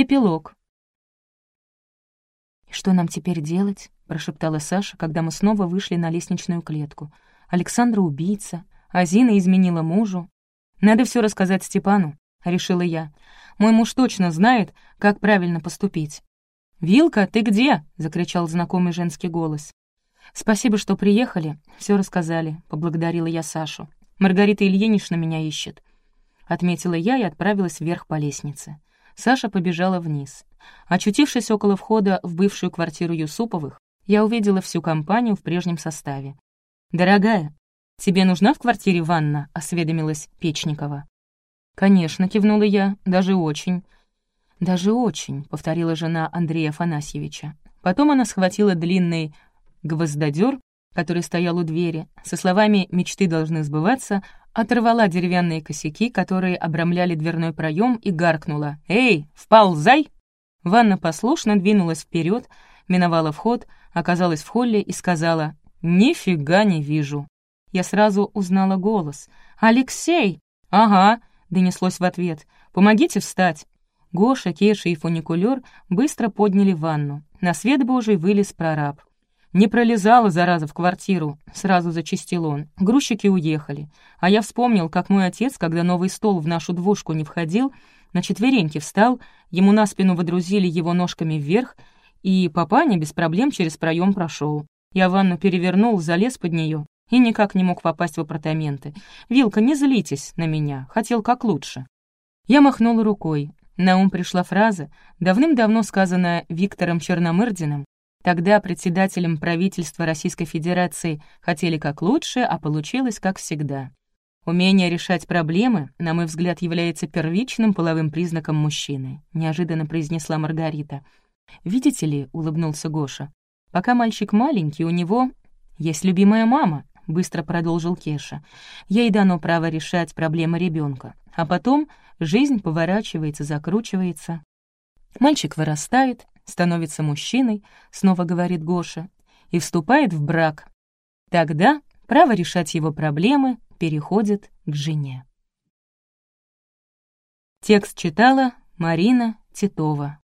Эпилог. «Что нам теперь делать?» — прошептала Саша, когда мы снова вышли на лестничную клетку. «Александра убийца, а Зина изменила мужу. Надо все рассказать Степану», — решила я. «Мой муж точно знает, как правильно поступить». «Вилка, ты где?» — закричал знакомый женский голос. «Спасибо, что приехали, все рассказали», — поблагодарила я Сашу. «Маргарита Ильинична меня ищет», — отметила я и отправилась вверх по лестнице. Саша побежала вниз. Очутившись около входа в бывшую квартиру Юсуповых, я увидела всю компанию в прежнем составе. «Дорогая, тебе нужна в квартире ванна?» — осведомилась Печникова. «Конечно», — кивнула я, — «даже очень». «Даже очень», — повторила жена Андрея Афанасьевича. Потом она схватила длинный гвоздодер, который стоял у двери, со словами «мечты должны сбываться», оторвала деревянные косяки, которые обрамляли дверной проем, и гаркнула «Эй, вползай!». Ванна послушно двинулась вперед, миновала вход, оказалась в холле и сказала «Нифига не вижу». Я сразу узнала голос. «Алексей!» «Ага», — донеслось в ответ. «Помогите встать». Гоша, Кеша и фуникулер быстро подняли ванну. На свет Божий вылез прораб. «Не пролезала, зараза, в квартиру», — сразу зачистил он. Грузчики уехали. А я вспомнил, как мой отец, когда новый стол в нашу двушку не входил, на четвереньки встал, ему на спину водрузили его ножками вверх, и папаня без проблем через проем прошел. Я ванну перевернул, залез под нее и никак не мог попасть в апартаменты. «Вилка, не злитесь на меня, хотел как лучше». Я махнул рукой. На ум пришла фраза, давным-давно сказанная Виктором Черномырдиным, Тогда председателем правительства Российской Федерации хотели как лучше, а получилось как всегда. Умение решать проблемы, на мой взгляд, является первичным половым признаком мужчины, неожиданно произнесла Маргарита. «Видите ли», — улыбнулся Гоша, — «пока мальчик маленький, у него есть любимая мама», — быстро продолжил Кеша. «Ей дано право решать проблемы ребенка, а потом жизнь поворачивается, закручивается. Мальчик вырастает, становится мужчиной, снова говорит Гоша, и вступает в брак. Тогда право решать его проблемы переходит к жене. Текст читала Марина Титова.